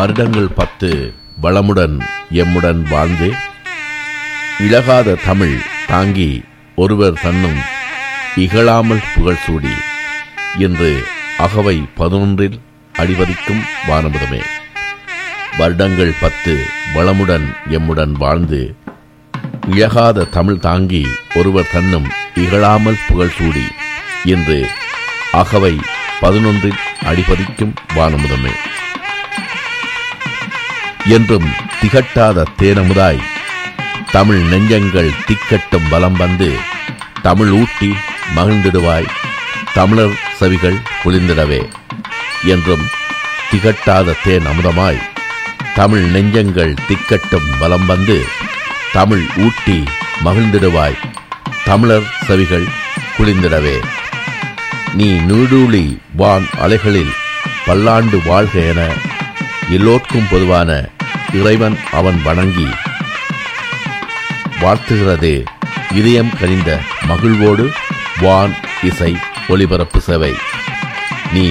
வருடங்கள் பத்து வளமுடன் எம்முடன் வாழ்ந்து. இழகாத தமிழ் தாங்கி ஒருவர் தன்னும் இகழாமல் புகழ் சூடி. என்று அகவை பதினொன்றில் அடிவதிக்கும் வானமுதமே. வருடங்கள் பத்து வளமுடன் எம்முடன் வாழ்ந்து. இழகாத தமிழ் தாங்கி ஒருவர் தன்னும் இகழாமல் புகழ் சூடி. என்று அகவை பதினொன்றில் அடிபதிக்கும் வானமுதமே. என்றும் திகட்டாத தேனமுதாய். தமிழ் நெஞ்சங்கள் திக்கட்டும் வலம் வந்து தமிழ் ஊட்டி மகிழ்ந்திடுவாய். தமிழர் செவிகள் குளிர்ந்திடவே என்றும் திகட்டாத தேன் அமுதமாய். தமிழ் நெஞ்சங்கள் திக்கட்டும் வலம் வந்து தமிழ் ஊட்டி மகிழ்ந்திடுவாய். தமிழர் செவிகள் குளிர்ந்திடவே. நீ நீடூழி வான் அலைகளில் பல்லாண்டு வாழ்க என எல்லோர்க்கும் பொதுவான இறைவன் அவன் வணங்கி வாழ்த்துகிறது இதயம் கனிந்த மகிழ்வோடு வான் இசை ஒலிபரப்பு சேவை. நீ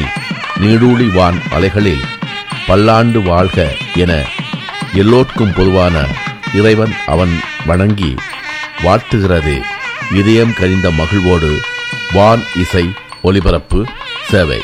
நீடூழி வான் அலைகளில் பல்லாண்டு வாழ்க என எல்லோர்க்கும் பொதுவான இறைவன் அவன் வணங்கி வாழ்த்துகிறது இதயம் கழிந்த மகிழ்வோடு வான் இசை ஒலிபரப்பு சேவை.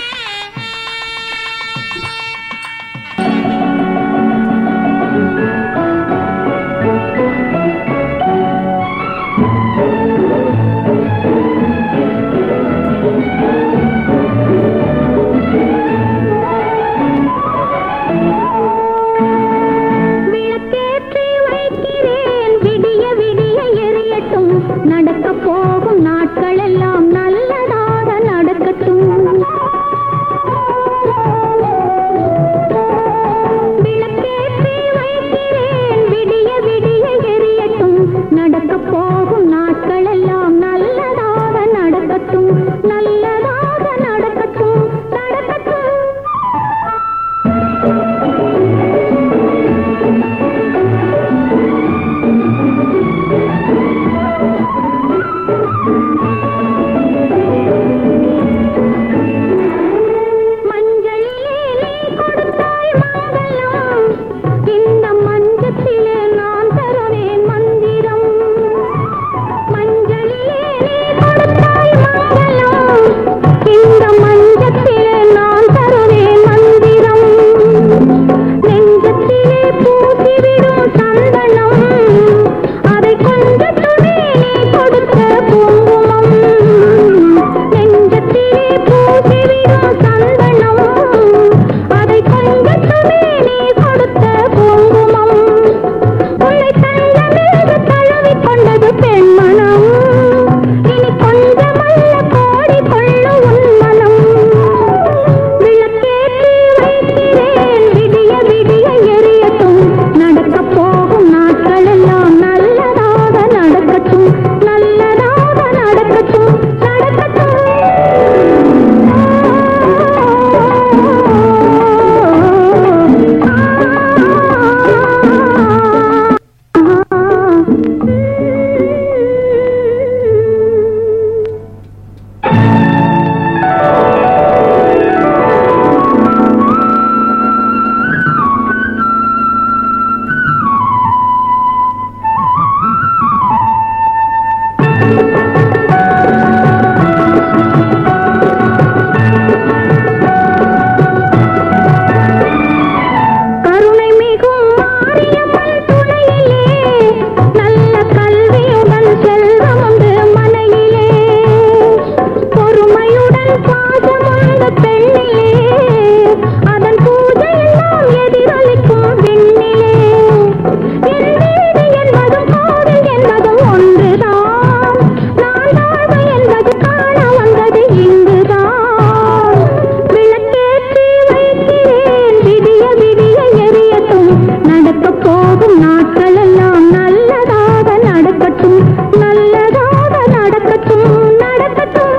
போகும் நாட்கள் எல்லாம் நல்லதாக நடக்கட்டும் நல்லதாக நடக்கட்டும் நடக்கட்டும்.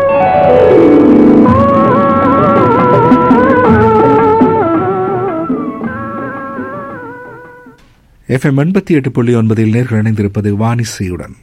எஃப்எம் எண்பத்தி எட்டு புள்ளி ஒன்பதில் நேர்கள் இணைந்திருப்பது வானிசையுடன்.